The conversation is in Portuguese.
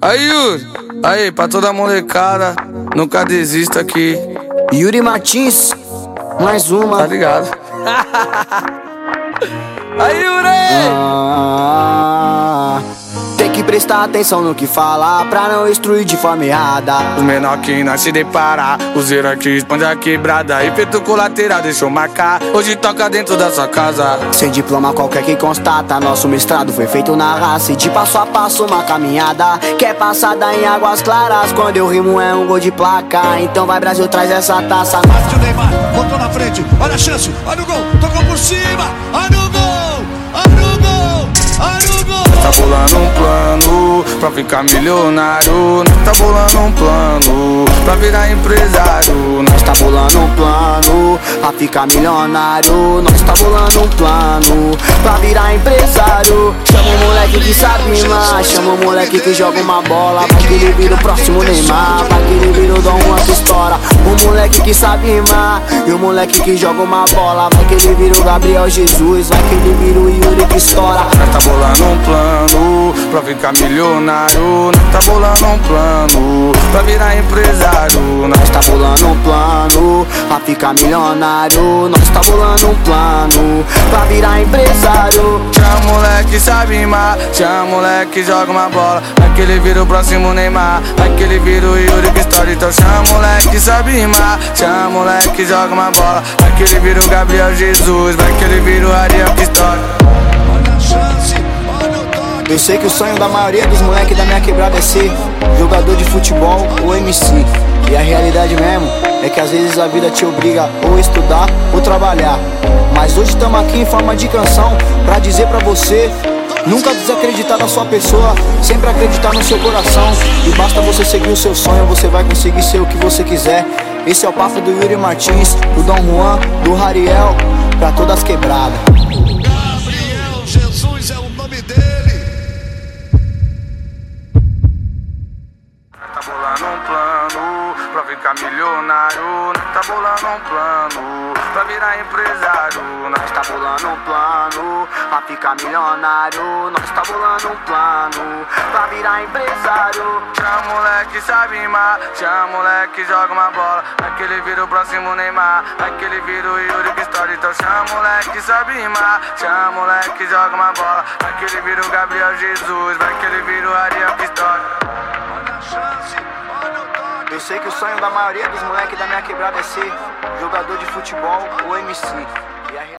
Aí, Yuri. Aí, pra toda molecada, nunca desista aqui. Yuri Martins, mais uma. Tá ligado? Aí, Yuri! Ah, prestar atenção no que fala pra não instruir de forma errada. Os menor que não se depara, o zero aqui esconde a quebrada. Efeito colateral, deixa eu marcar. Hoje toca dentro da sua casa. Sem diploma qualquer que constata, nosso mestrado foi feito na raça. E de passo a passo uma caminhada que é passada em águas claras. Quando eu rimo é um gol de placa. Então vai Brasil, traz essa taça. Parte o Neymar, botou na frente, olha a chance, olha o gol, tocou por cima, olha pra ficar milionário. Nós tá bolando um plano pra virar empresário. Nós tá bolando um plano pra ficar milionário. Nós tá bolando um plano pra virar empresário. Chama o moleque que sabe rimar. Chama o moleque que joga uma bola. Vai que ele vira o próximo Neymar. Vai que ele vira o Dom Juan que. Que sabe. E o moleque que joga uma bola. Vai que ele vira o Gabriel Jesus. Vai que ele vira o Yuri que estoura. Nós tá bolando um plano pra ficar milionário. Nós tá bolando um plano pra virar empresário. Nós tá bolando um plano pra ficar milionário. Nós tá bolando um plano pra virar empresário. Moleque sabe rimar, chama moleque joga uma bola. Vai que ele vira o próximo Neymar, vai que ele vira o Yuri que estoura. Então chama moleque sabe rimar, chama moleque joga uma bola. Vai que ele vira o Gabriel Jesus, vai que ele vira o Ariel que estoura. Olha a chance, olha o. Eu sei que o sonho da maioria dos moleques da minha quebrada é ser jogador de futebol ou MC. E a realidade mesmo é que às vezes a vida te obriga ou estudar ou trabalhar. Mas hoje estamos aqui em forma de canção pra dizer pra você. Nunca desacreditar na sua pessoa, sempre acreditar no seu coração. E basta você seguir o seu sonho, você vai conseguir ser o que você quiser. Esse é o papo do Yuri Martins, do Dom Juan, do Rariel, pra todas quebradas. Gabriel Jesus é o nome dele. Tá bolando um plano pra ficar milionário. Nós tá bolando um plano pra virar empresário. Nós tá bolando um plano pra ficar milionário. Nós tá bolando um plano pra virar empresário. Chama moleque sabe rimar, chama moleque joga uma bola. Vai que ele vira o próximo Neymar, vai que ele vira o Yuri estoura. Então chama moleque sabe rimar, chama moleque joga uma bola. Vai que ele vira o Gabriel Jesus, vai que ele vira o Ariel a chance. Eu sei que o sonho da maioria dos moleques da minha quebrada é ser jogador de futebol ou MC.